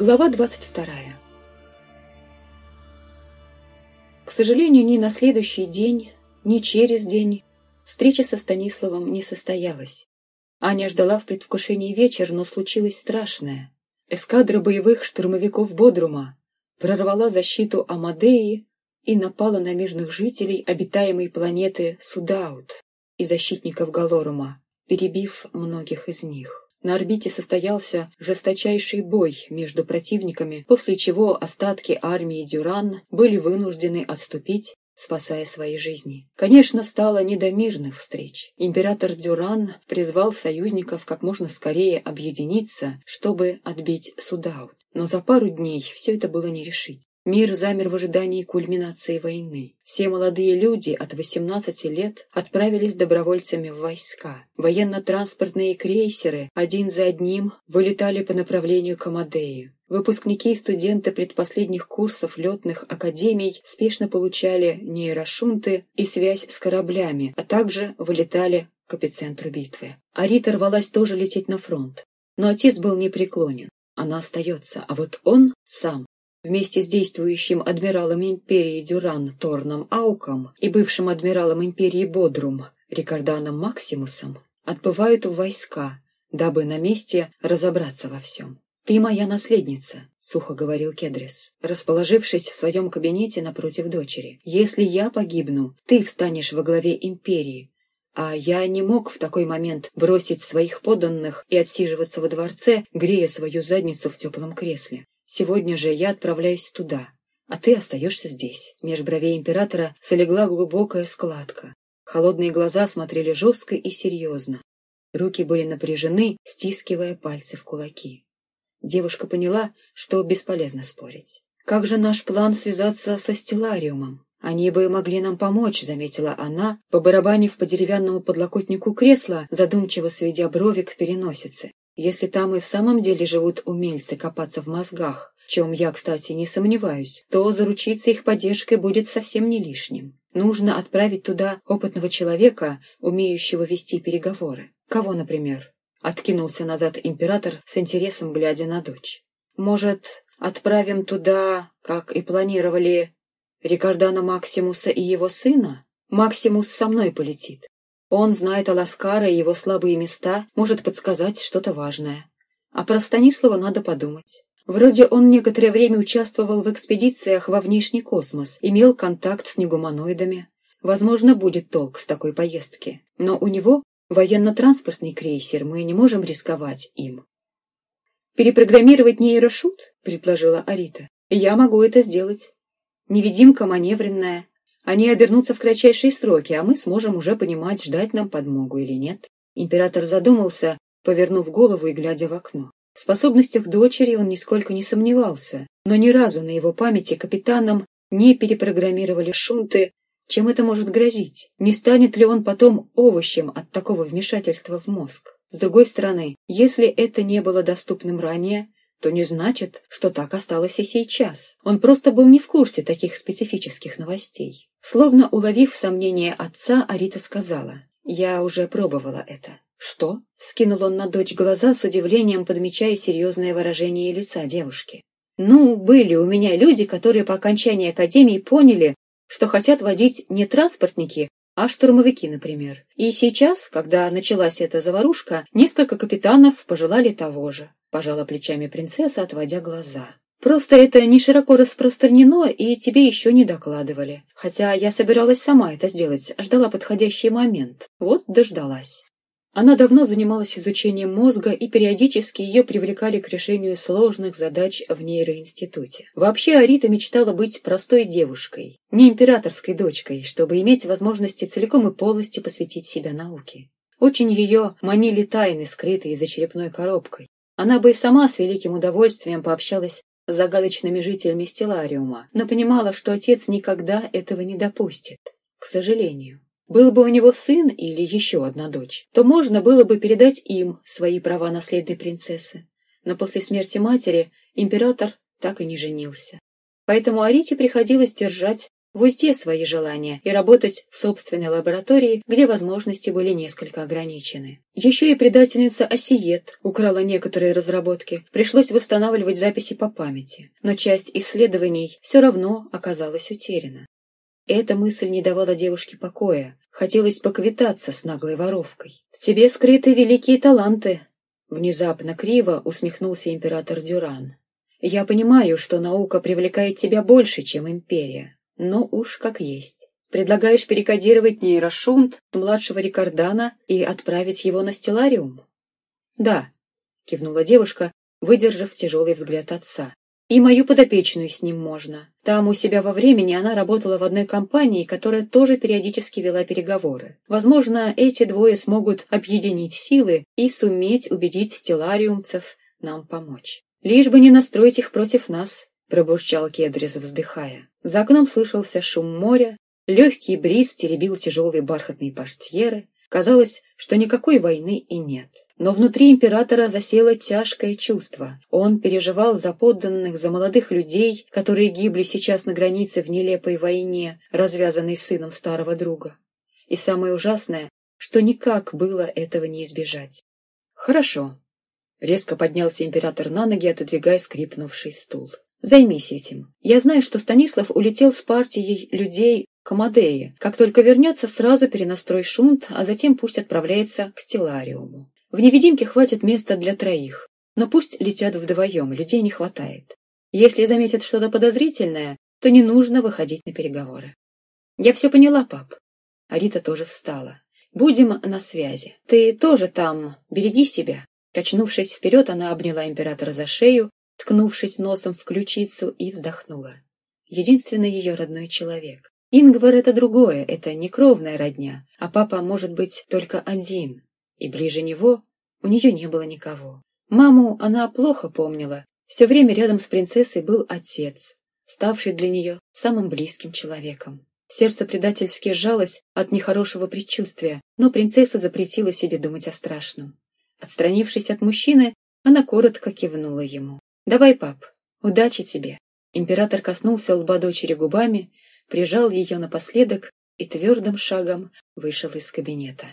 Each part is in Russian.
Глава 22. К сожалению, ни на следующий день, ни через день встреча со Станиславом не состоялась. Аня ждала в предвкушении вечер, но случилось страшное. Эскадра боевых штурмовиков Бодрума прорвала защиту Амадеи и напала на мирных жителей обитаемой планеты Судаут и защитников Галорума, перебив многих из них. На орбите состоялся жесточайший бой между противниками, после чего остатки армии Дюран были вынуждены отступить, спасая свои жизни. Конечно, стало не до мирных встреч. Император Дюран призвал союзников как можно скорее объединиться, чтобы отбить Судаут. Но за пару дней все это было не решить. Мир замер в ожидании кульминации войны. Все молодые люди от 18 лет отправились добровольцами в войска. Военно-транспортные крейсеры один за одним вылетали по направлению к Амадею. Выпускники и студенты предпоследних курсов летных академий спешно получали нейрошунты и связь с кораблями, а также вылетали к эпицентру битвы. Арита рвалась тоже лететь на фронт. Но отец был непреклонен. Она остается, а вот он сам вместе с действующим адмиралом империи Дюран Торном Ауком и бывшим адмиралом империи Бодрум Рикарданом Максимусом отбывают в войска, дабы на месте разобраться во всем. «Ты моя наследница», — сухо говорил Кедрис, расположившись в своем кабинете напротив дочери. «Если я погибну, ты встанешь во главе империи, а я не мог в такой момент бросить своих подданных и отсиживаться во дворце, грея свою задницу в теплом кресле. Сегодня же я отправляюсь туда, а ты остаешься здесь». Меж бровей императора солегла глубокая складка. Холодные глаза смотрели жестко и серьезно. Руки были напряжены, стискивая пальцы в кулаки. Девушка поняла, что бесполезно спорить. «Как же наш план связаться со стеллариумом? Они бы могли нам помочь», — заметила она, побарабанив по деревянному подлокотнику кресла, задумчиво сведя брови к переносице. Если там и в самом деле живут умельцы копаться в мозгах, чем я, кстати, не сомневаюсь, то заручиться их поддержкой будет совсем не лишним. Нужно отправить туда опытного человека, умеющего вести переговоры. Кого, например? Откинулся назад император с интересом, глядя на дочь. Может, отправим туда, как и планировали, Рикардана Максимуса и его сына? Максимус со мной полетит. Он знает о Ласкара и его слабые места, может подсказать что-то важное. А про Станислава надо подумать. Вроде он некоторое время участвовал в экспедициях во внешний космос, имел контакт с негуманоидами. Возможно, будет толк с такой поездки. Но у него военно-транспортный крейсер, мы не можем рисковать им. «Перепрограммировать нейрошут?» — предложила Арита. «Я могу это сделать. Невидимка маневренная, они обернутся в кратчайшие сроки, а мы сможем уже понимать, ждать нам подмогу или нет. Император задумался, повернув голову и глядя в окно. В способностях дочери он нисколько не сомневался, но ни разу на его памяти капитаном не перепрограммировали шунты, чем это может грозить. Не станет ли он потом овощем от такого вмешательства в мозг? С другой стороны, если это не было доступным ранее, то не значит, что так осталось и сейчас. Он просто был не в курсе таких специфических новостей. Словно уловив сомнение отца, Арита сказала, «Я уже пробовала это». «Что?» — скинул он на дочь глаза с удивлением, подмечая серьезное выражение лица девушки. «Ну, были у меня люди, которые по окончании академии поняли, что хотят водить не транспортники, а штурмовики, например. И сейчас, когда началась эта заварушка, несколько капитанов пожелали того же. Пожала плечами принцесса, отводя глаза. Просто это не широко распространено, и тебе еще не докладывали. Хотя я собиралась сама это сделать, ждала подходящий момент. Вот дождалась. Она давно занималась изучением мозга, и периодически ее привлекали к решению сложных задач в нейроинституте. Вообще Арита мечтала быть простой девушкой, не императорской дочкой, чтобы иметь возможности целиком и полностью посвятить себя науке. Очень ее манили тайны, скрытые за черепной коробкой. Она бы и сама с великим удовольствием пообщалась с загадочными жителями Стеллариума, но понимала, что отец никогда этого не допустит. К сожалению. Был бы у него сын или еще одна дочь, то можно было бы передать им свои права наследной принцессы. Но после смерти матери император так и не женился. Поэтому Арите приходилось держать в узде свои желания и работать в собственной лаборатории, где возможности были несколько ограничены. Еще и предательница Осиет украла некоторые разработки, пришлось восстанавливать записи по памяти, но часть исследований все равно оказалась утеряна. Эта мысль не давала девушке покоя, хотелось поквитаться с наглой воровкой. «В тебе скрыты великие таланты», — внезапно криво усмехнулся император Дюран. «Я понимаю, что наука привлекает тебя больше, чем империя, но уж как есть. Предлагаешь перекодировать нейрошунт младшего Рикардана и отправить его на стеллариум? Да, кивнула девушка, выдержав тяжелый взгляд отца. И мою подопечную с ним можно. Там у себя во времени она работала в одной компании, которая тоже периодически вела переговоры. Возможно, эти двое смогут объединить силы и суметь убедить стеллариумцев нам помочь. Лишь бы не настроить их против нас, пробурчал Кедрис, вздыхая. За окном слышался шум моря, легкий бриз теребил тяжелые бархатные портьеры. Казалось, что никакой войны и нет. Но внутри императора засело тяжкое чувство. Он переживал за подданных, за молодых людей, которые гибли сейчас на границе в нелепой войне, развязанной сыном старого друга. И самое ужасное, что никак было этого не избежать. «Хорошо», — резко поднялся император на ноги, отодвигая скрипнувший стул. Займись этим. Я знаю, что Станислав улетел с партией людей к Амадее. Как только вернется, сразу перенастрой шунт, а затем пусть отправляется к стеллариуму. В невидимке хватит места для троих, но пусть летят вдвоем, людей не хватает. Если заметят что-то подозрительное, то не нужно выходить на переговоры. Я все поняла, пап. Арита тоже встала. Будем на связи. Ты тоже там, береги себя. Качнувшись вперед, она обняла императора за шею, ткнувшись носом в ключицу, и вздохнула. Единственный ее родной человек. Ингвар — это другое, это не кровная родня, а папа может быть только один, и ближе него у нее не было никого. Маму она плохо помнила, все время рядом с принцессой был отец, ставший для нее самым близким человеком. Сердце предательски сжалось от нехорошего предчувствия, но принцесса запретила себе думать о страшном. Отстранившись от мужчины, она коротко кивнула ему. «Давай, пап, удачи тебе!» Император коснулся лба дочери губами, прижал ее напоследок и твердым шагом вышел из кабинета.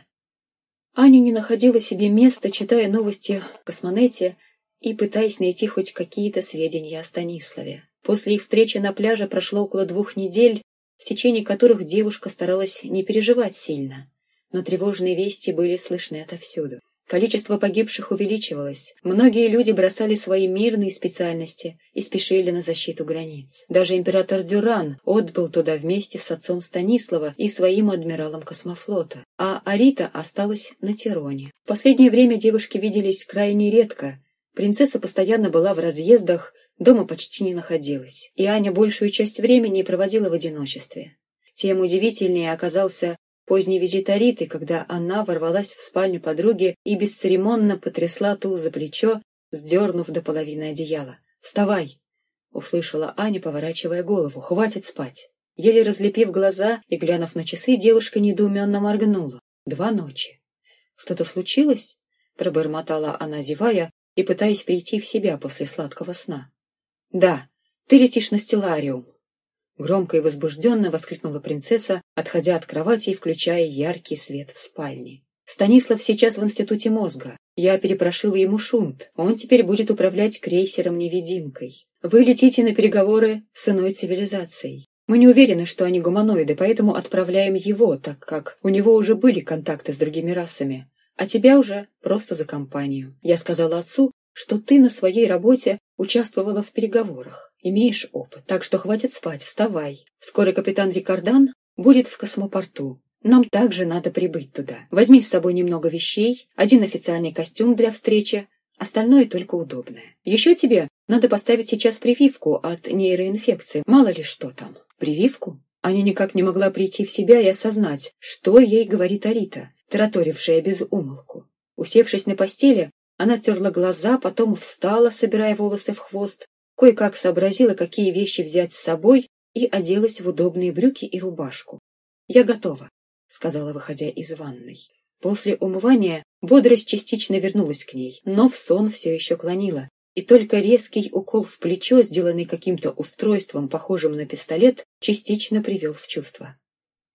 Аня не находила себе места, читая новости в космонете и пытаясь найти хоть какие-то сведения о Станиславе. После их встречи на пляже прошло около двух недель, в течение которых девушка старалась не переживать сильно, но тревожные вести были слышны отовсюду. Количество погибших увеличивалось. Многие люди бросали свои мирные специальности и спешили на защиту границ. Даже император Дюран отбыл туда вместе с отцом Станислава и своим адмиралом космофлота, а Арита осталась на Тироне. В последнее время девушки виделись крайне редко. Принцесса постоянно была в разъездах, дома почти не находилась, и Аня большую часть времени проводила в одиночестве. Тем удивительнее оказался Поздний визит Ариты, когда она ворвалась в спальню подруги и бесцеремонно потрясла ту за плечо, сдернув до половины одеяла. «Вставай!» — услышала Аня, поворачивая голову. «Хватит спать!» Еле разлепив глаза и глянув на часы, девушка недоуменно моргнула. Два ночи. «Что-то случилось?» — пробормотала она, зевая и пытаясь прийти в себя после сладкого сна. «Да, ты летишь на стеллариум», Громко и возбужденно воскликнула принцесса, отходя от кровати и включая яркий свет в спальне. «Станислав сейчас в институте мозга. Я перепрошила ему шунт. Он теперь будет управлять крейсером-невидимкой. Вы летите на переговоры с иной цивилизацией. Мы не уверены, что они гуманоиды, поэтому отправляем его, так как у него уже были контакты с другими расами. А тебя уже просто за компанию. Я сказала отцу, что ты на своей работе участвовала в переговорах, имеешь опыт, так что хватит спать, вставай. Скоро капитан Рикардан будет в космопорту. Нам также надо прибыть туда. Возьми с собой немного вещей, один официальный костюм для встречи, остальное только удобное. Еще тебе надо поставить сейчас прививку от нейроинфекции, мало ли что там. Прививку? Аня никак не могла прийти в себя и осознать, что ей говорит Арита, тараторившая без умолку. Усевшись на постели, она терла глаза, потом встала, собирая волосы в хвост, кое-как сообразила, какие вещи взять с собой, и оделась в удобные брюки и рубашку. «Я готова», — сказала, выходя из ванной. После умывания бодрость частично вернулась к ней, но в сон все еще клонила, и только резкий укол в плечо, сделанный каким-то устройством, похожим на пистолет, частично привел в чувство.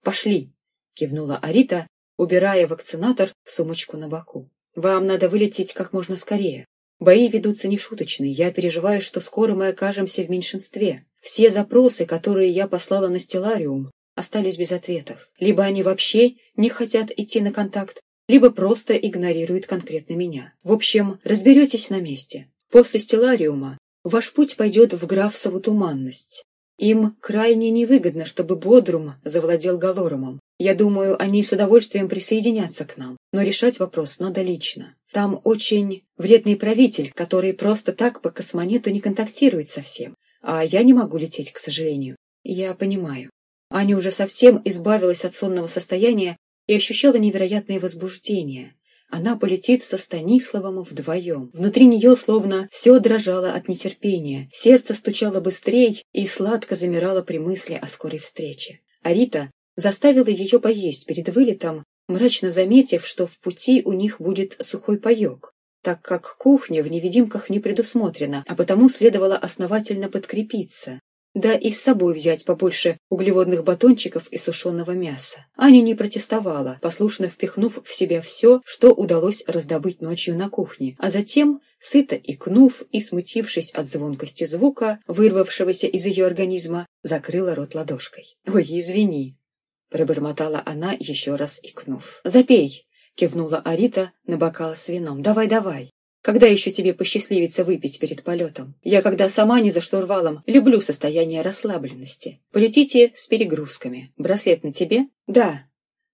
«Пошли!» — кивнула Арита, убирая вакцинатор в сумочку на боку. «Вам надо вылететь как можно скорее. Бои ведутся нешуточные. Я переживаю, что скоро мы окажемся в меньшинстве. Все запросы, которые я послала на Стеллариум, остались без ответов. Либо они вообще не хотят идти на контакт, либо просто игнорируют конкретно меня. В общем, разберетесь на месте. После Стеллариума ваш путь пойдет в Графсову туманность. Им крайне невыгодно, чтобы Бодрум завладел Галорумом. Я думаю, они с удовольствием присоединятся к нам, но решать вопрос надо лично. Там очень вредный правитель, который просто так по космонету не контактирует совсем. А я не могу лететь, к сожалению. Я понимаю. Аня уже совсем избавилась от сонного состояния и ощущала невероятное возбуждение. Она полетит со Станиславом вдвоем. Внутри нее словно все дрожало от нетерпения, сердце стучало быстрее и сладко замирало при мысли о скорой встрече. А Рита заставила ее поесть перед вылетом, мрачно заметив, что в пути у них будет сухой паек, так как кухня в невидимках не предусмотрена, а потому следовало основательно подкрепиться, да и с собой взять побольше углеводных батончиков и сушеного мяса. Аня не протестовала, послушно впихнув в себя все, что удалось раздобыть ночью на кухне, а затем, сыто икнув и смутившись от звонкости звука, вырвавшегося из ее организма, закрыла рот ладошкой. «Ой, извини!» — пробормотала она, еще раз икнув. «Запей!» — кивнула Арита на бокал с вином. «Давай, давай!» Когда еще тебе посчастливится выпить перед полетом? Я, когда сама не за штурвалом, люблю состояние расслабленности. Полетите с перегрузками. Браслет на тебе? Да.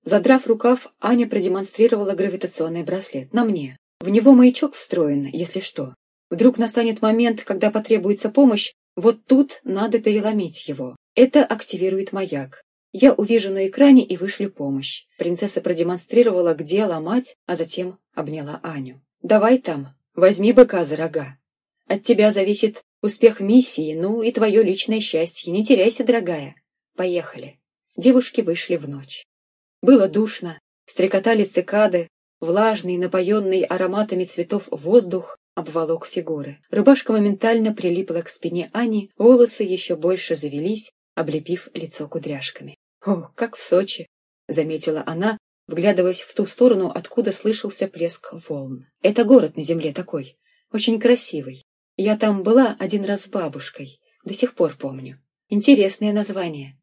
Задрав рукав, Аня продемонстрировала гравитационный браслет. На мне. В него маячок встроен, если что. Вдруг настанет момент, когда потребуется помощь, вот тут надо переломить его. Это активирует маяк. Я увижу на экране и вышлю помощь. Принцесса продемонстрировала, где ломать, а затем обняла Аню. «Давай там, Возьми быка за рога. От тебя зависит успех миссии, ну и твое личное счастье. Не теряйся, дорогая. Поехали. Девушки вышли в ночь. Было душно, стрекотали цикады, влажный, напоенный ароматами цветов воздух обволок фигуры. Рубашка моментально прилипла к спине Ани, волосы еще больше завелись, облепив лицо кудряшками. «О, как в Сочи!» — заметила она, вглядываясь в ту сторону, откуда слышался плеск волн. «Это город на земле такой, очень красивый. Я там была один раз с бабушкой, до сих пор помню. Интересное название».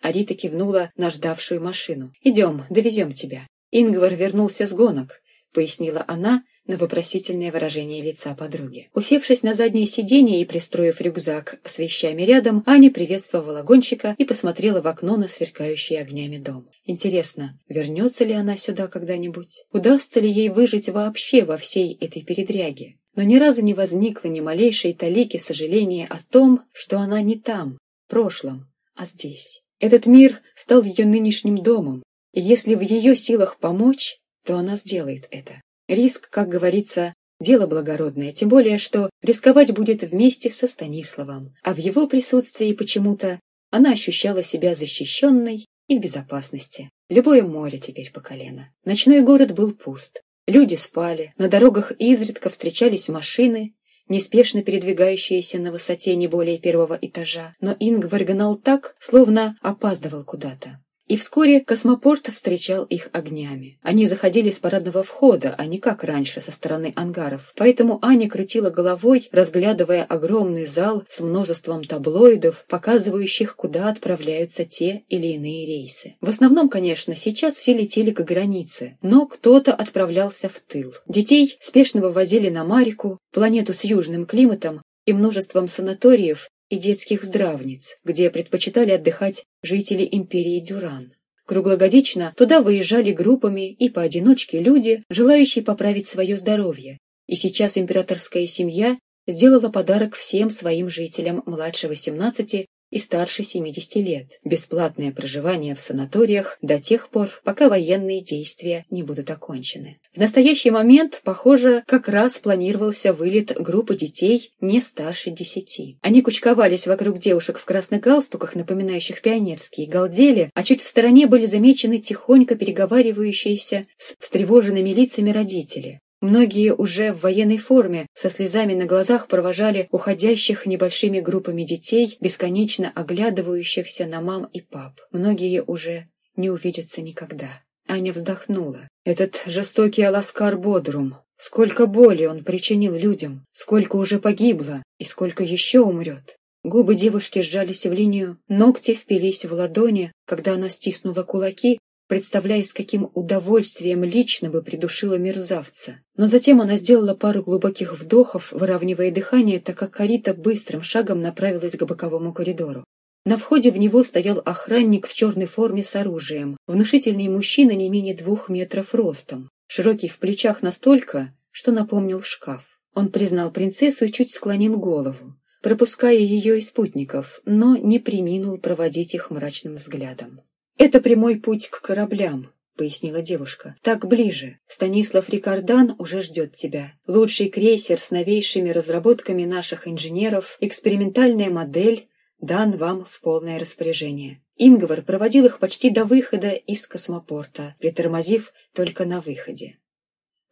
Арита кивнула на ждавшую машину. «Идем, довезем тебя». Ингвар вернулся с гонок, пояснила она, на вопросительное выражение лица подруги. Усевшись на заднее сиденье и пристроив рюкзак с вещами рядом, Аня приветствовала гонщика и посмотрела в окно на сверкающий огнями дом. Интересно, вернется ли она сюда когда-нибудь? Удастся ли ей выжить вообще во всей этой передряге? Но ни разу не возникло ни малейшей талики сожаления о том, что она не там, в прошлом, а здесь. Этот мир стал ее нынешним домом, и если в ее силах помочь, то она сделает это. Риск, как говорится, дело благородное, тем более, что рисковать будет вместе со Станиславом, а в его присутствии почему-то она ощущала себя защищенной и в безопасности. Любое море теперь по колено. Ночной город был пуст. Люди спали, на дорогах изредка встречались машины, неспешно передвигающиеся на высоте не более первого этажа, но Ингвар гнал так, словно опаздывал куда-то. И вскоре космопорт встречал их огнями. Они заходили с парадного входа, а не как раньше со стороны ангаров. Поэтому Аня крутила головой, разглядывая огромный зал с множеством таблоидов, показывающих, куда отправляются те или иные рейсы. В основном, конечно, сейчас все летели к границе, но кто-то отправлялся в тыл. Детей спешно вывозили на Марику, планету с южным климатом и множеством санаториев, и детских здравниц, где предпочитали отдыхать жители империи Дюран. Круглогодично туда выезжали группами и поодиночке люди, желающие поправить свое здоровье. И сейчас императорская семья сделала подарок всем своим жителям младше 18 и старше 70 лет. Бесплатное проживание в санаториях до тех пор, пока военные действия не будут окончены. В настоящий момент, похоже, как раз планировался вылет группы детей не старше десяти. Они кучковались вокруг девушек в красных галстуках, напоминающих пионерские, галдели, а чуть в стороне были замечены тихонько переговаривающиеся с встревоженными лицами родители. Многие уже в военной форме, со слезами на глазах провожали уходящих небольшими группами детей, бесконечно оглядывающихся на мам и пап. Многие уже не увидятся никогда. Аня вздохнула. Этот жестокий Аласкар Бодрум. Сколько боли он причинил людям, сколько уже погибло и сколько еще умрет. Губы девушки сжались в линию, ногти впились в ладони, когда она стиснула кулаки, представляя, с каким удовольствием лично бы придушила мерзавца. Но затем она сделала пару глубоких вдохов, выравнивая дыхание, так как Карита быстрым шагом направилась к боковому коридору. На входе в него стоял охранник в черной форме с оружием, внушительный мужчина не менее двух метров ростом, широкий в плечах настолько, что напомнил шкаф. Он признал принцессу и чуть склонил голову пропуская ее и спутников, но не приминул проводить их мрачным взглядом. «Это прямой путь к кораблям», — пояснила девушка. «Так ближе. Станислав Рикардан уже ждет тебя. Лучший крейсер с новейшими разработками наших инженеров, экспериментальная модель дан вам в полное распоряжение». Ингвар проводил их почти до выхода из космопорта, притормозив только на выходе.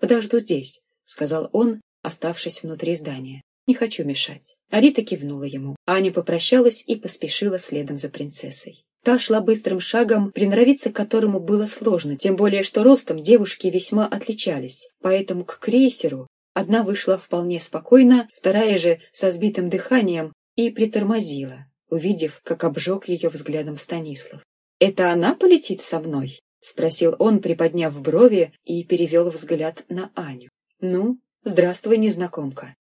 «Подожду здесь», — сказал он, оставшись внутри здания. Не хочу мешать. Арита кивнула ему. Аня попрощалась и поспешила следом за принцессой. Та шла быстрым шагом, приноровиться к которому было сложно, тем более что ростом девушки весьма отличались. Поэтому к крейсеру одна вышла вполне спокойно, вторая же со сбитым дыханием и притормозила, увидев, как обжег ее взглядом Станислав. «Это она полетит со мной?» — спросил он, приподняв брови и перевел взгляд на Аню. «Ну, здравствуй, незнакомка.